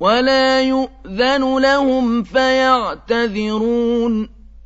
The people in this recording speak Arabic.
ولا يؤذن لهم فيعتذرون